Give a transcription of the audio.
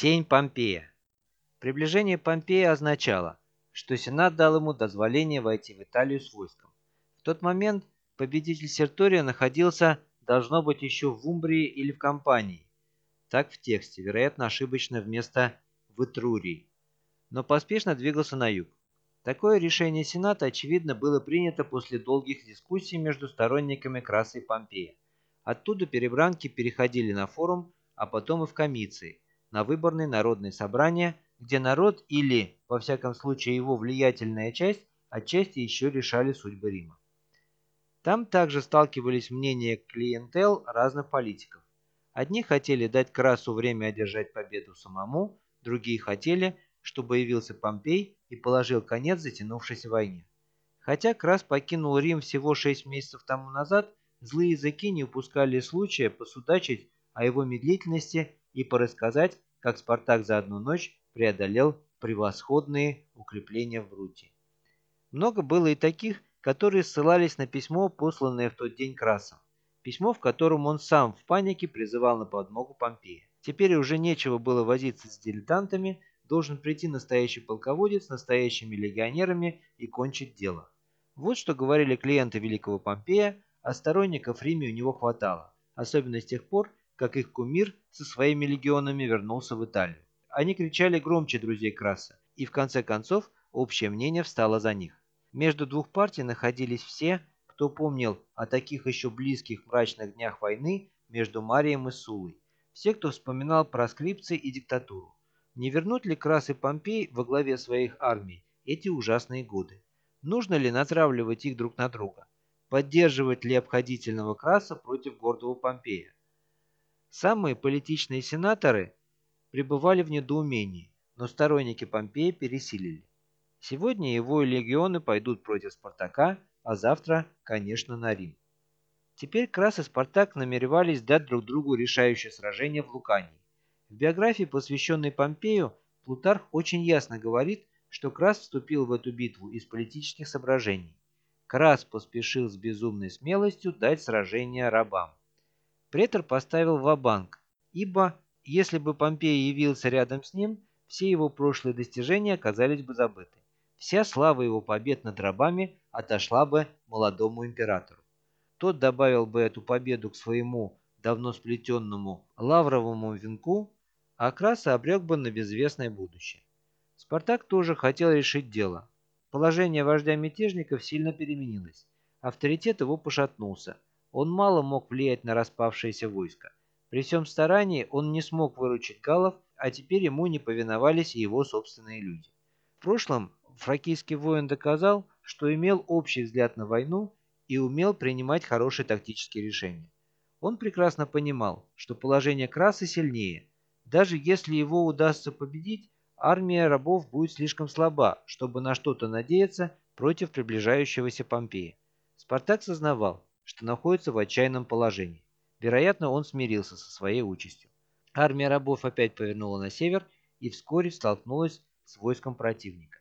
Тень Помпея. Приближение Помпея означало, что Сенат дал ему дозволение войти в Италию с войском. В тот момент победитель Сертория находился, должно быть, еще в Умбрии или в Кампании. Так в тексте, вероятно, ошибочно вместо «в Этрурии». Но поспешно двигался на юг. Такое решение Сената, очевидно, было принято после долгих дискуссий между сторонниками Краса и Помпея. Оттуда перебранки переходили на форум, а потом и в комиции, на выборные народные собрания, где народ или, во всяком случае, его влиятельная часть, отчасти еще решали судьбы Рима. Там также сталкивались мнения клиентел разных политиков. Одни хотели дать Красу время одержать победу самому, другие хотели, чтобы явился Помпей и положил конец затянувшейся войне. Хотя Крас покинул Рим всего шесть месяцев тому назад, злые языки не упускали случая посудачить о его медлительности и порассказать, как Спартак за одну ночь преодолел превосходные укрепления в Брутии. Много было и таких, которые ссылались на письмо, посланное в тот день Красом. Письмо, в котором он сам в панике призывал на подмогу Помпея. Теперь уже нечего было возиться с дилетантами, должен прийти настоящий полководец с настоящими легионерами и кончить дело. Вот что говорили клиенты великого Помпея, а сторонников Риме у него хватало, особенно с тех пор, как их кумир со своими легионами вернулся в Италию. Они кричали громче друзей Краса, и в конце концов общее мнение встало за них. Между двух партий находились все, кто помнил о таких еще близких мрачных днях войны между Марием и Сулой, все, кто вспоминал про скрипции и диктатуру. Не вернуть ли Крас и Помпей во главе своих армий эти ужасные годы? Нужно ли натравливать их друг на друга? Поддерживать ли обходительного Краса против гордого Помпея? Самые политичные сенаторы пребывали в недоумении, но сторонники Помпея пересилили. Сегодня его легионы пойдут против Спартака, а завтра, конечно, на Рим. Теперь Крас и Спартак намеревались дать друг другу решающее сражение в Лукании. В биографии, посвященной Помпею, Плутарх очень ясно говорит, что Крас вступил в эту битву из политических соображений. Крас поспешил с безумной смелостью дать сражение рабам. Претор поставил ва-банк, ибо, если бы Помпей явился рядом с ним, все его прошлые достижения оказались бы забыты. Вся слава его побед над рабами отошла бы молодому императору. Тот добавил бы эту победу к своему давно сплетенному лавровому венку а Краса обрек бы на безвестное будущее. Спартак тоже хотел решить дело. Положение вождя мятежников сильно переменилось. Авторитет его пошатнулся. Он мало мог влиять на распавшееся войско. При всем старании он не смог выручить галлов, а теперь ему не повиновались и его собственные люди. В прошлом фракийский воин доказал, что имел общий взгляд на войну и умел принимать хорошие тактические решения. Он прекрасно понимал, что положение Краса сильнее, даже если его удастся победить, армия рабов будет слишком слаба, чтобы на что-то надеяться против приближающегося Помпея. Спартак сознавал, что находится в отчаянном положении. Вероятно, он смирился со своей участью. Армия рабов опять повернула на север и вскоре столкнулась с войском противника.